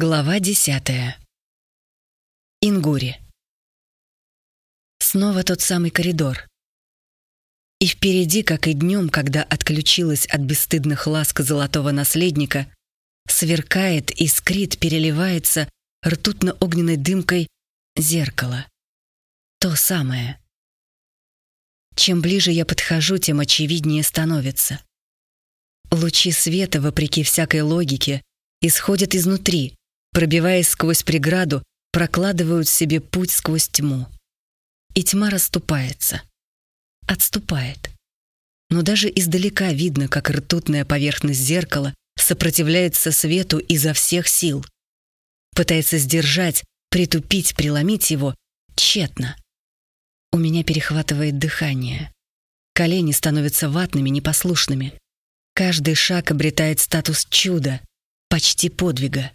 Глава десятая. Ингури. Снова тот самый коридор. И впереди, как и днем, когда отключилась от бесстыдных ласк золотого наследника, сверкает, искрит, переливается ртутно-огненной дымкой зеркало. То самое. Чем ближе я подхожу, тем очевиднее становится. Лучи света, вопреки всякой логике, исходят изнутри, пробиваясь сквозь преграду, прокладывают себе путь сквозь тьму. И тьма расступается. Отступает. Но даже издалека видно, как ртутная поверхность зеркала сопротивляется свету изо всех сил. Пытается сдержать, притупить, преломить его тщетно. У меня перехватывает дыхание. Колени становятся ватными, непослушными. Каждый шаг обретает статус чуда, почти подвига.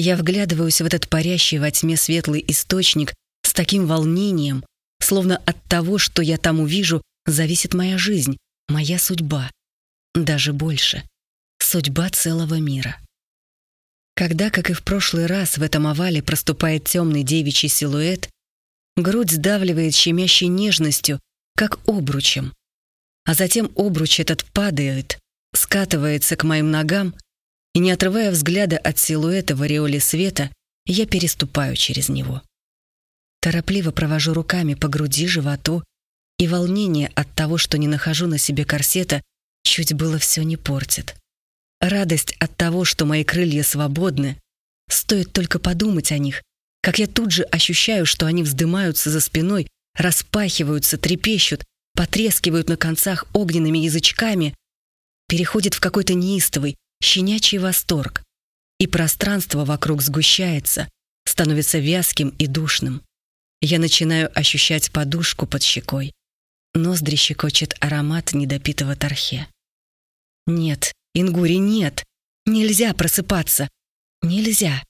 Я вглядываюсь в этот парящий во тьме светлый источник с таким волнением, словно от того, что я там увижу, зависит моя жизнь, моя судьба. Даже больше. Судьба целого мира. Когда, как и в прошлый раз, в этом овале проступает темный девичий силуэт, грудь сдавливает щемящей нежностью, как обручем. А затем обруч этот падает, скатывается к моим ногам, и, не отрывая взгляда от силуэта в ореоле света, я переступаю через него. Торопливо провожу руками по груди, животу, и волнение от того, что не нахожу на себе корсета, чуть было все не портит. Радость от того, что мои крылья свободны, стоит только подумать о них, как я тут же ощущаю, что они вздымаются за спиной, распахиваются, трепещут, потрескивают на концах огненными язычками, переходит в какой-то неистовый, щенячий восторг, и пространство вокруг сгущается, становится вязким и душным. Я начинаю ощущать подушку под щекой. Ноздри щекочет аромат недопитого тархе. Нет, Ингури, нет! Нельзя просыпаться! Нельзя!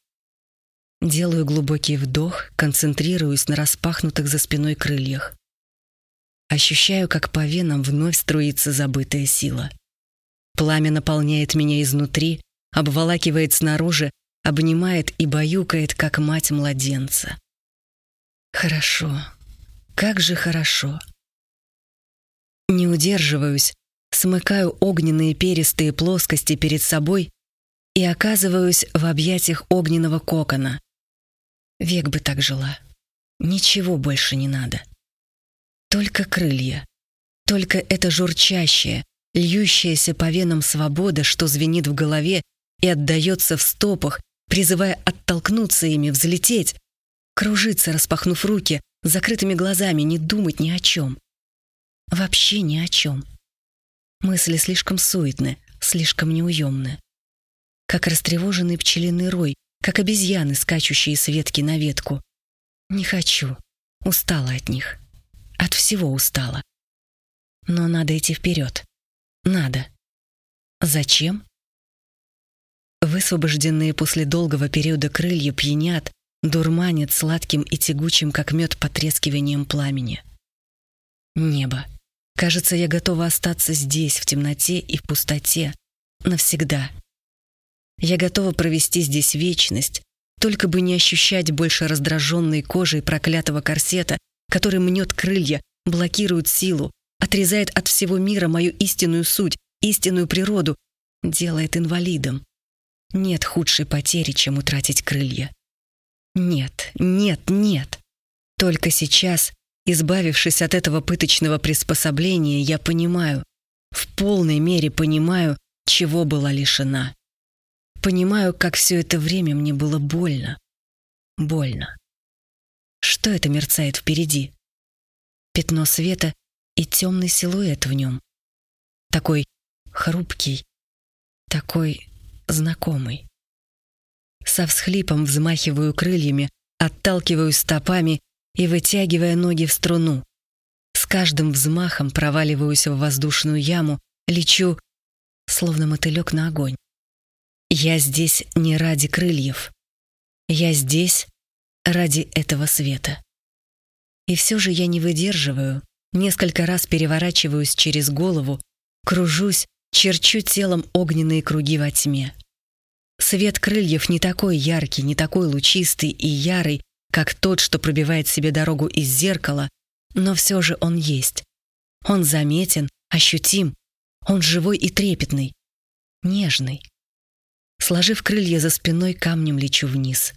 Делаю глубокий вдох, концентрируюсь на распахнутых за спиной крыльях. Ощущаю, как по венам вновь струится забытая сила. Пламя наполняет меня изнутри, обволакивает снаружи, обнимает и баюкает, как мать младенца. Хорошо. Как же хорошо. Не удерживаюсь, смыкаю огненные перистые плоскости перед собой и оказываюсь в объятиях огненного кокона. Век бы так жила. Ничего больше не надо. Только крылья. Только это журчащее, льющаяся по венам свобода, что звенит в голове и отдается в стопах, призывая оттолкнуться ими, взлететь, кружиться, распахнув руки, закрытыми глазами, не думать ни о чем. Вообще ни о чем. Мысли слишком суетны, слишком неуемны. Как растревоженный пчелиный рой, как обезьяны, скачущие с ветки на ветку. Не хочу. Устала от них. От всего устала. Но надо идти вперед. Надо. Зачем? Высвобожденные после долгого периода крылья пьянят, дурманят сладким и тягучим, как мед, потрескиванием пламени. Небо. Кажется, я готова остаться здесь, в темноте и в пустоте, навсегда. Я готова провести здесь вечность, только бы не ощущать больше раздраженной кожей проклятого корсета, который мнет крылья, блокирует силу, отрезает от всего мира мою истинную суть, истинную природу, делает инвалидом. Нет худшей потери, чем утратить крылья. Нет, нет, нет. Только сейчас, избавившись от этого пыточного приспособления, я понимаю, в полной мере понимаю, чего была лишена. Понимаю, как все это время мне было больно. Больно. Что это мерцает впереди? Пятно света и темный силуэт в нем. Такой хрупкий, такой знакомый. Со всхлипом взмахиваю крыльями, отталкиваю стопами и вытягивая ноги в струну. С каждым взмахом проваливаюсь в воздушную яму, лечу, словно мотылек на огонь. Я здесь не ради крыльев. Я здесь ради этого света. И все же я не выдерживаю, Несколько раз переворачиваюсь через голову, кружусь, черчу телом огненные круги во тьме. Свет крыльев не такой яркий, не такой лучистый и ярый, как тот, что пробивает себе дорогу из зеркала, но все же он есть. Он заметен, ощутим, он живой и трепетный, нежный. Сложив крылья за спиной, камнем лечу вниз.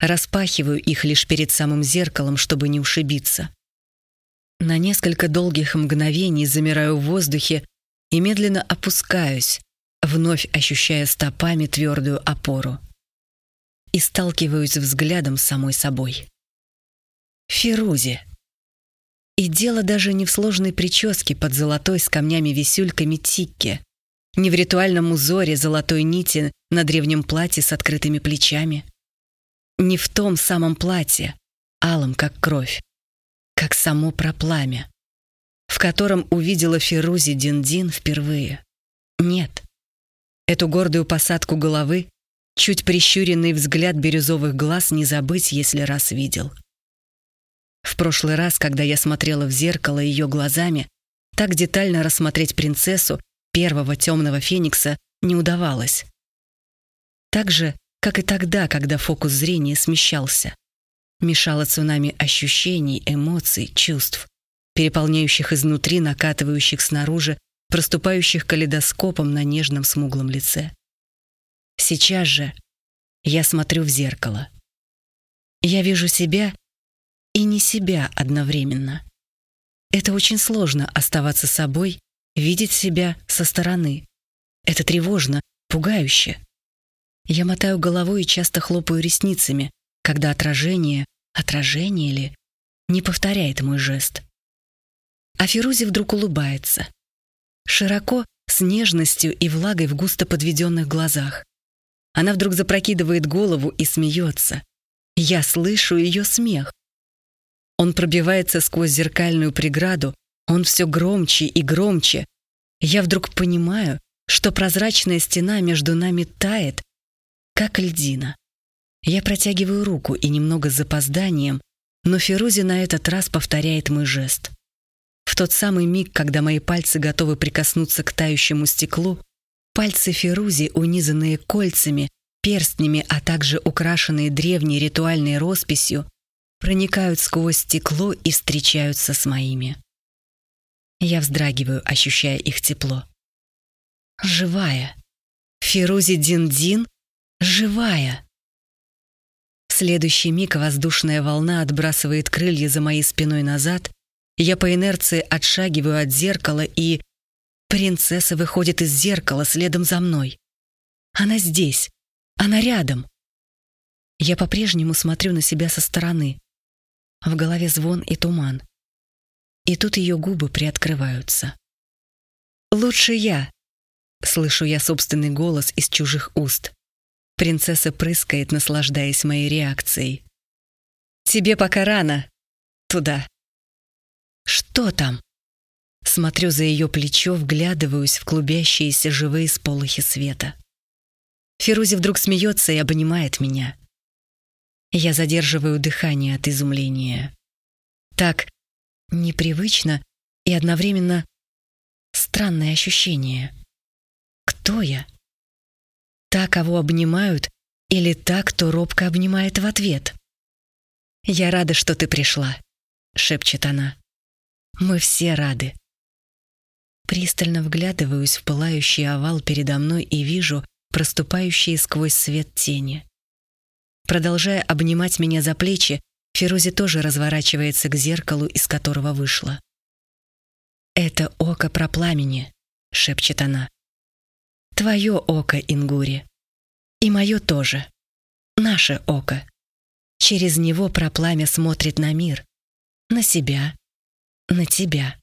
Распахиваю их лишь перед самым зеркалом, чтобы не ушибиться. На несколько долгих мгновений замираю в воздухе и медленно опускаюсь, вновь ощущая стопами твердую опору. И сталкиваюсь взглядом с самой собой. Фирузи. И дело даже не в сложной прическе под золотой с камнями-висюльками тикке, не в ритуальном узоре золотой нити на древнем платье с открытыми плечами, не в том самом платье, алом как кровь, как само пропламя, в котором увидела Фирузи Диндин впервые. Нет. Эту гордую посадку головы, чуть прищуренный взгляд бирюзовых глаз не забыть, если раз видел. В прошлый раз, когда я смотрела в зеркало ее глазами, так детально рассмотреть принцессу первого темного феникса не удавалось. Так же, как и тогда, когда фокус зрения смещался. Мешало цунами ощущений, эмоций, чувств, переполняющих изнутри, накатывающих снаружи, проступающих калейдоскопом на нежном смуглом лице. Сейчас же я смотрю в зеркало. Я вижу себя и не себя одновременно. Это очень сложно оставаться собой, видеть себя со стороны. Это тревожно, пугающе. Я мотаю головой и часто хлопаю ресницами, когда отражение, отражение ли, не повторяет мой жест. А Фирузи вдруг улыбается. Широко, с нежностью и влагой в густо подведенных глазах. Она вдруг запрокидывает голову и смеется. Я слышу ее смех. Он пробивается сквозь зеркальную преграду, он все громче и громче. Я вдруг понимаю, что прозрачная стена между нами тает, как льдина. Я протягиваю руку и немного с запозданием, но Ферузи на этот раз повторяет мой жест. В тот самый миг, когда мои пальцы готовы прикоснуться к тающему стеклу, пальцы Ферузи, унизанные кольцами, перстнями, а также украшенные древней ритуальной росписью, проникают сквозь стекло и встречаются с моими. Я вздрагиваю, ощущая их тепло. Живая. Фирузи Дин-Дин живая. Следующий миг воздушная волна отбрасывает крылья за моей спиной назад, я по инерции отшагиваю от зеркала и... Принцесса выходит из зеркала следом за мной. Она здесь. Она рядом. Я по-прежнему смотрю на себя со стороны. В голове звон и туман. И тут ее губы приоткрываются. «Лучше я!» Слышу я собственный голос из чужих уст. Принцесса прыскает, наслаждаясь моей реакцией. «Тебе пока рано. Туда». «Что там?» Смотрю за ее плечо, вглядываюсь в клубящиеся живые сполохи света. Фирузи вдруг смеется и обнимает меня. Я задерживаю дыхание от изумления. Так непривычно и одновременно странное ощущение. Кто я? Та, кого обнимают, или та, кто робко обнимает в ответ? «Я рада, что ты пришла», — шепчет она. «Мы все рады». Пристально вглядываюсь в пылающий овал передо мной и вижу проступающие сквозь свет тени. Продолжая обнимать меня за плечи, Фирузи тоже разворачивается к зеркалу, из которого вышла. «Это око про пламени», — шепчет она. Твое око, Ингури. И мое тоже. Наше око. Через него пропламя смотрит на мир. На себя. На тебя.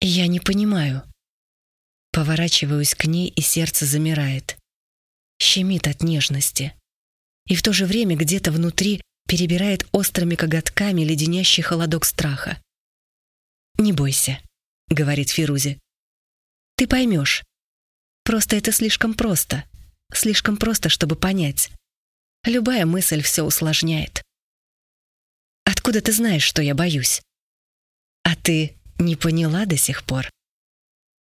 Я не понимаю. Поворачиваюсь к ней, и сердце замирает. Щемит от нежности. И в то же время где-то внутри перебирает острыми коготками леденящий холодок страха. «Не бойся», — говорит Фирузи. «Ты поймешь. Просто это слишком просто. Слишком просто, чтобы понять. Любая мысль все усложняет. Откуда ты знаешь, что я боюсь? А ты не поняла до сих пор?